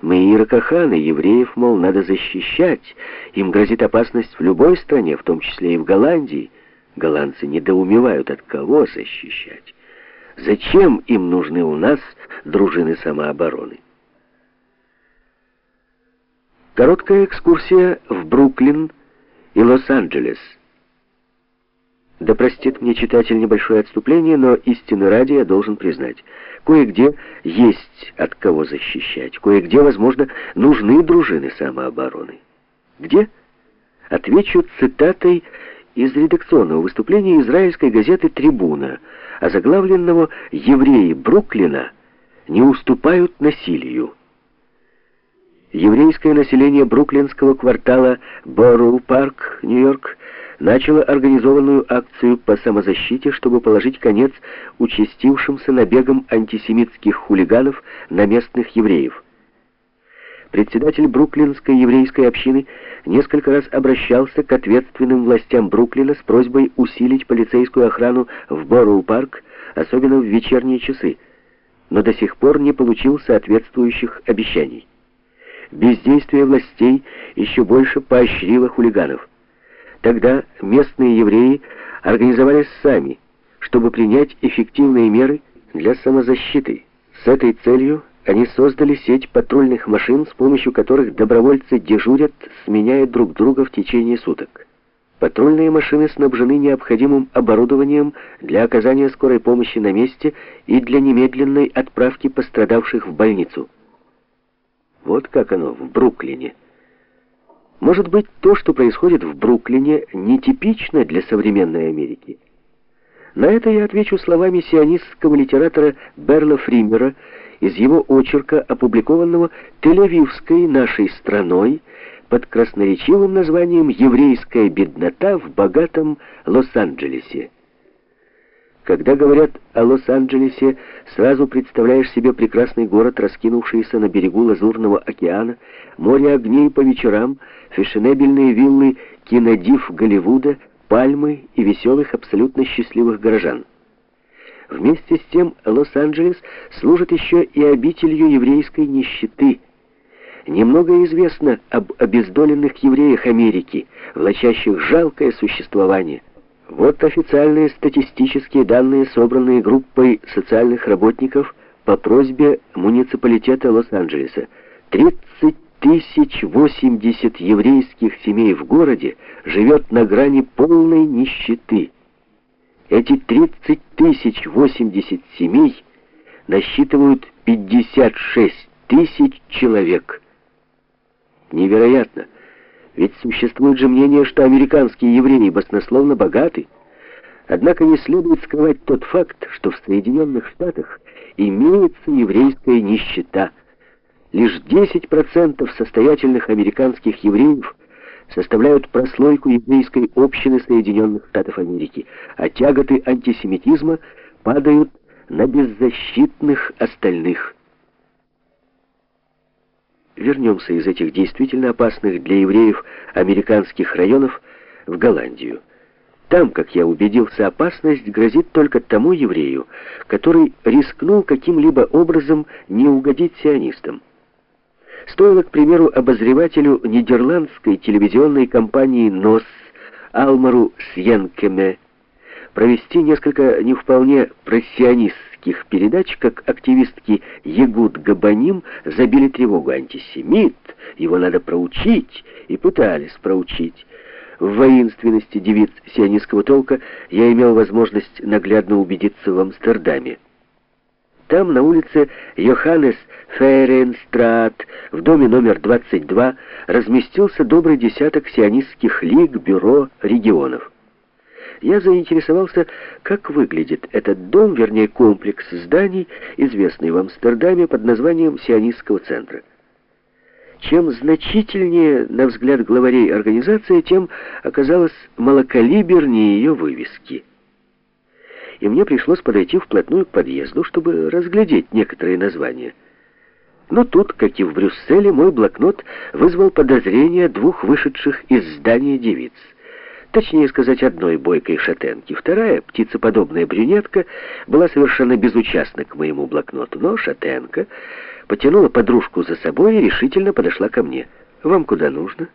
Меира Кахана, евреев, мол, надо защищать. Им грозит опасность в любой стране, в том числе и в Голландии. Голландцы недоумевают, от кого защищать. Зачем им нужны у нас дружины самообороны? Короткая экскурсия в Бруклин и Лос-Анджелес. Да простит мне читатель небольшое отступление, но истины ради я должен признать. Кое-где есть от кого защищать, кое-где, возможно, нужны дружины самообороны. Где? Отвечу цитатой из редакционного выступления израильской газеты «Трибуна», озаглавленного «Евреи Бруклина не уступают насилию». Еврейское население бруклинского квартала Борроу-парк, Нью-Йорк, начало организованную акцию по самозащите, чтобы положить конец участившимся набегам антисемитских хулиганов на местных евреев. Председатель бруклинской еврейской общины несколько раз обращался к ответственным властям Бруклина с просьбой усилить полицейскую охрану в Борроу-парк, особенно в вечерние часы, но до сих пор не получил соответствующих обещаний. Бездействие властей еще больше поощрило хулиганов. Тогда местные евреи организовались сами, чтобы принять эффективные меры для самозащиты. С этой целью они создали сеть патрульных машин, с помощью которых добровольцы дежурят, сменяя друг друга в течение суток. Патрульные машины снабжены необходимым оборудованием для оказания скорой помощи на месте и для немедленной отправки пострадавших в больницу. Вот как оно в Бруклине. Может быть, то, что происходит в Бруклине, нетипично для современной Америки. На это я отвечу словами сионистского литератора Берла Фримера из его очерка, опубликованного Тель-Авивской нашей страной под красноречивым названием «Еврейская беднота в богатом Лос-Анджелесе». Когда говорят о Лос-Анджелесе, сразу представляешь себе прекрасный город, раскинувшийся на берегу Лазурного океана, море огней по вечерам, фешенебельные виллы кинодив Голливуда, пальмы и веселых, абсолютно счастливых горожан. Вместе с тем Лос-Анджелес служит еще и обителью еврейской нищеты. Немного известно об обездоленных евреях Америки, влачащих жалкое существование. Вот официальные статистические данные, собранные группой социальных работников по просьбе муниципалитета Лос-Анджелеса. 30 тысяч 80 еврейских семей в городе живет на грани полной нищеты. Эти 30 тысяч 80 семей насчитывают 56 тысяч человек. Невероятно! Ведь существует же мнение, что американские евреи баснословно богаты. Однако не следует скрывать тот факт, что в Соединенных Штатах имеется еврейская нищета. Лишь 10% состоятельных американских евреев составляют прослойку еврейской общины Соединенных Штатов Америки, а тяготы антисемитизма падают на беззащитных остальных вернемся из этих действительно опасных для евреев американских районов в Голландию. Там, как я убедился, опасность грозит только тому еврею, который рискнул каким-либо образом не угодить сионистам. Стоило, к примеру, обозревателю нидерландской телевизионной компании «НОС» Алмару Сьенкеме провести несколько не вполне профессионистских передач, как активистки Егуд Габаним забили тревогу. Антисемит, его надо проучить, и пытались проучить. В воинственности девиц сионистского толка я имел возможность наглядно убедиться в Амстердаме. Там, на улице Йоханнес Фейренстрат, в доме номер 22, разместился добрый десяток сионистских лиг, бюро, регионов я заинтересовался, как выглядит этот дом, вернее комплекс зданий, известный в Амстердаме под названием Сионистского центра. Чем значительнее, на взгляд главарей организация, тем оказалось малокалибернее ее вывески. И мне пришлось подойти вплотную к подъезду, чтобы разглядеть некоторые названия. Но тут, как и в Брюсселе, мой блокнот вызвал подозрения двух вышедших из здания девиц — Точнее сказать, одной бойкой шатенки. Вторая, птицеподобная брюнетка, была совершенно безучастна к моему блокноту. Но шатенка потянула подружку за собой и решительно подошла ко мне. «Вам куда нужно?»